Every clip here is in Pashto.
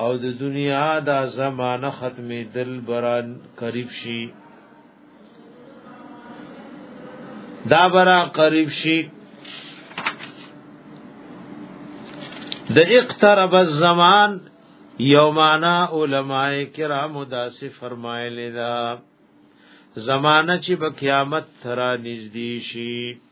او د دنیا دا زمانہ ختمې دل بران قریب شي دا برا قریب شي د اقترب الزمان یومانا علماء کرام داسې فرمایلی دا زمانہ چې به قیامت ترا نږدې شي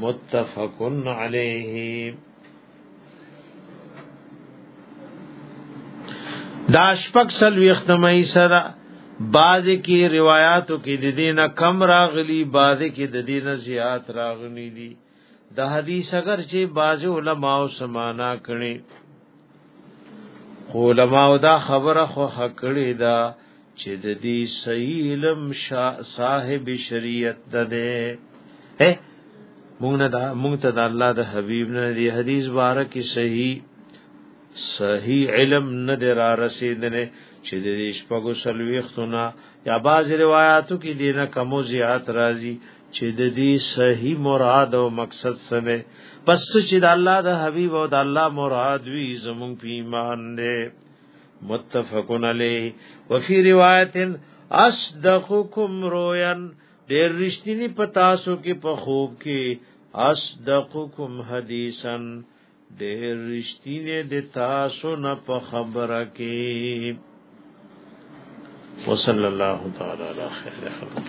متفق علیه دا شپک سل ویختمای سره بازی کی روایاتو کی د دینه کم راغلی بازی کی د دینه زیات راغلی دی د حدیث اگر چې بازی علماء سمانا کړي علماء دا خبره خو حکړی دا چې د دې سیلم صاحب شریعت ده ده مونږ نه دا مونږ ته د الله د حبیب نه دی حدیث بارک صحیح صحیح علم نه در رسیدنه چې د شپږو سلويختونه یا باز روایتو کې دینه کمو زیات راځي چې د دې صحیح مراد او مقصد سره پس چې د الله د حبیب او د الله مراد وی زمون په ایمان دې متفقن علی وفي روایت اصدقکم رویان ډېر رښتینی پتا سو کې په خوب کې اصدقکم حدیثا ډېر رښتینی د تاسو نه په خبره کې وصلی الله تعالی علی خیر خلق